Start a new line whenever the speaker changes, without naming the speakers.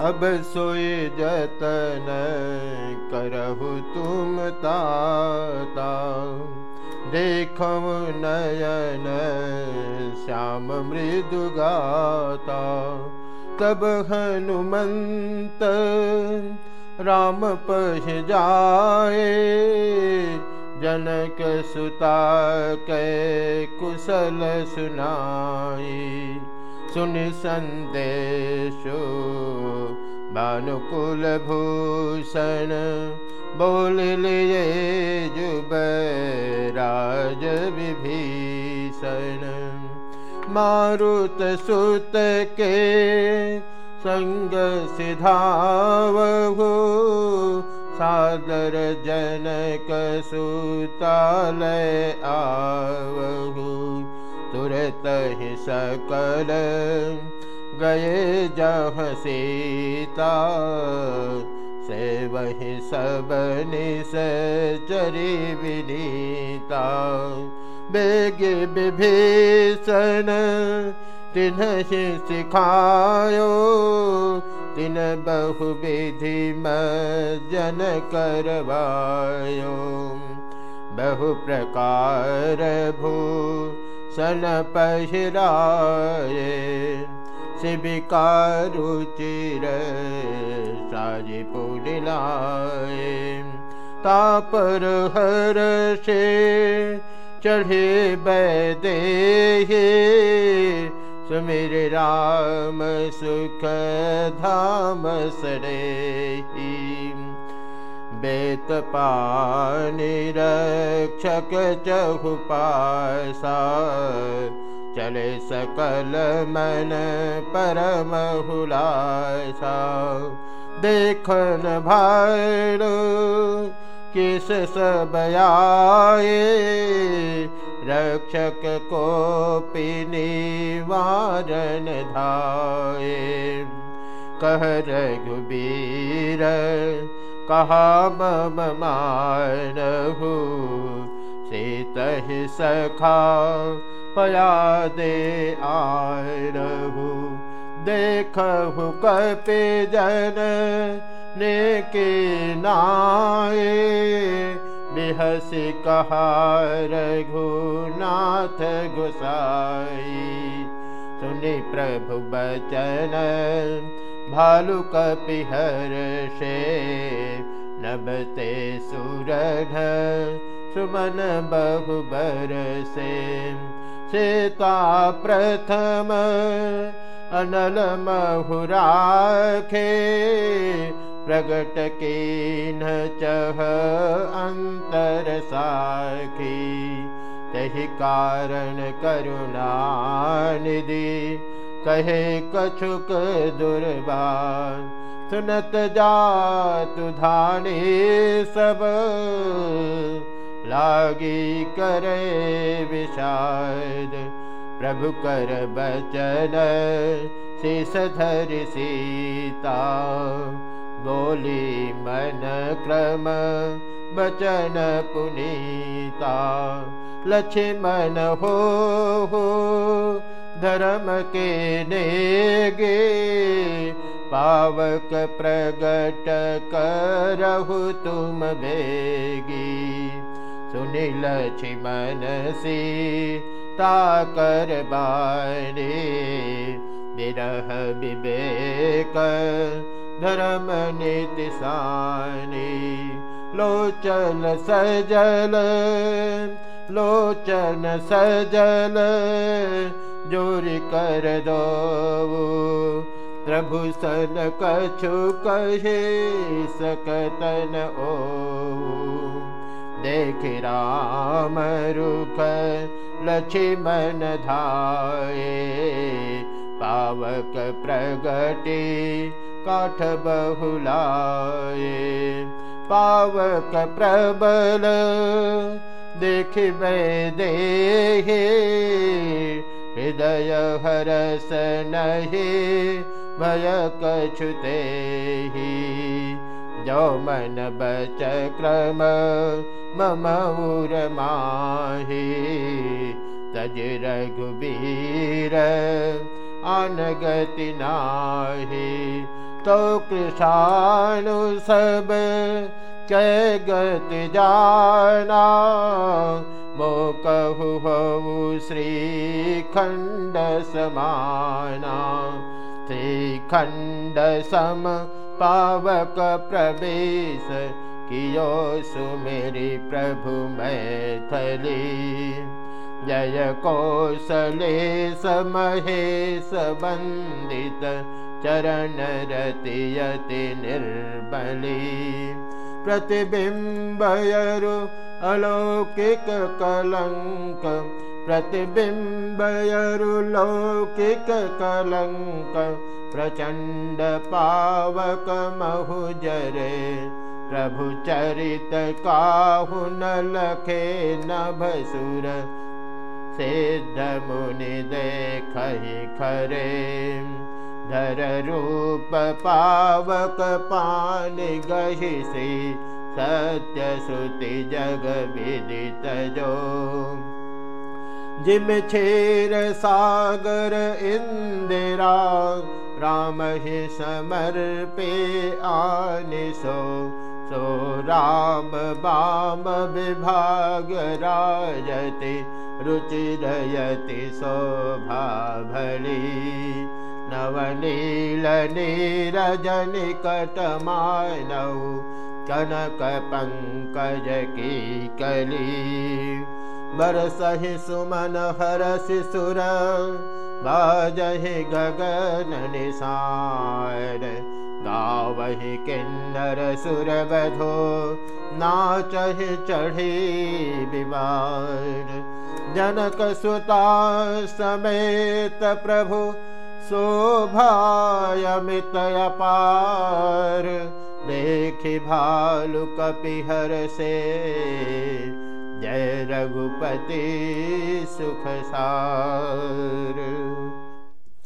अब सोए जतन करहु तुम ताता देखम नयन श्याम मृदु गाता। तब हनुमंत राम पह जाए जनक सुता के कुशल सुनाई। सुन संदेशो भानुकुल भूषण बोल जुब राज विभीषण। मारुत सुत के संग सिधावहु सादर जनक सुतालय आवहु। तुरत ही सकल गए जह सीता से वही सब चरी विनीता। बेग विभीषण तिन सिखायो। तिन बहु विधि जन करवायो। बहु प्रकार भू सन पहिराए शिविका रुचिर साजी पुडिलाए तापर हर से चढ़े बैदे सुमिर राम सुख धाम सरे बेत पानी रक्षक चहुपासा चले सकल मन परम हुलासा देखन भाड़ किस सब आए रक्षक को पिनिवारण धाये कह रघुबीर कहा मम मानहु सीत सखा पया दे आरहु देखहु कपि जन ने के नाये। बिहसि कहा रघुनाथ गुसाई सुनि प्रभु बचन भालु कपिहर से नबते सुरढ़ सुमन बहु बर सीता प्रथम अनल महुराखे अंतर साखी। तही कारण करुणा निधि कहे कछुक दुर्बान। सुनत जातु लागी करे विषाद। प्रभु कर बचन शेष धर सीता। बोली मन क्रम बचन पुनीता। लक्ष्मण हो हो धर्म के नेगे। पावक प्रगट करहु तुम बेगी सुनि लक्ष्मण सी ताकर बारे विरह विवेक धर्म नितिसानी लोचन सजल लोचन सजल जोरि कर दो प्रभु सन कछु कहे सकतन ओ देख राम रुख लक्ष्मण धाये। पावक प्रगटे काठ बहुलाए पावक प्रबल देख दे हृदय हरस नहे भय कछुते जो मन बच क्रम मम उर माही तज रघुबीर आन गति नाही तो गति जाना। मो कहु श्रीखण्ड समाना श्रीखण्ड सम पावक प्रवेश कियो सुमेरि प्रभु मैथली। जय कौशले समहेश वन्दित चरण रतियति निर्बली। प्रतिबिम्बयरु अलौकिक कलङ्क प्रतिबिम्बयरु लौकिक कलङ्क प्रचण्ड पावक महुजरे प्रभु चरित काहु नभसुर सिद्ध मुनि देखहि खरे धर रूप पावक पान गहिषि सत्य श्रुति जग छेर सागर इंदिरा राम ही समर्पे आनिसो सो राम बाम विभाग राजति रुचिरयति शोभा भली। नवनीलनीरजनिकटमानौ कनकपङ्कजकी कली बरसहि सुमन हरसि सुर बाजहि गगन निसार, गावहि किन्नर सुर बधो नाचहि चढ़ी विवार जनक सुता समेत प्रभु शोभायमित अपार देखि भालु कपिहर से जय रघुपति सुख सार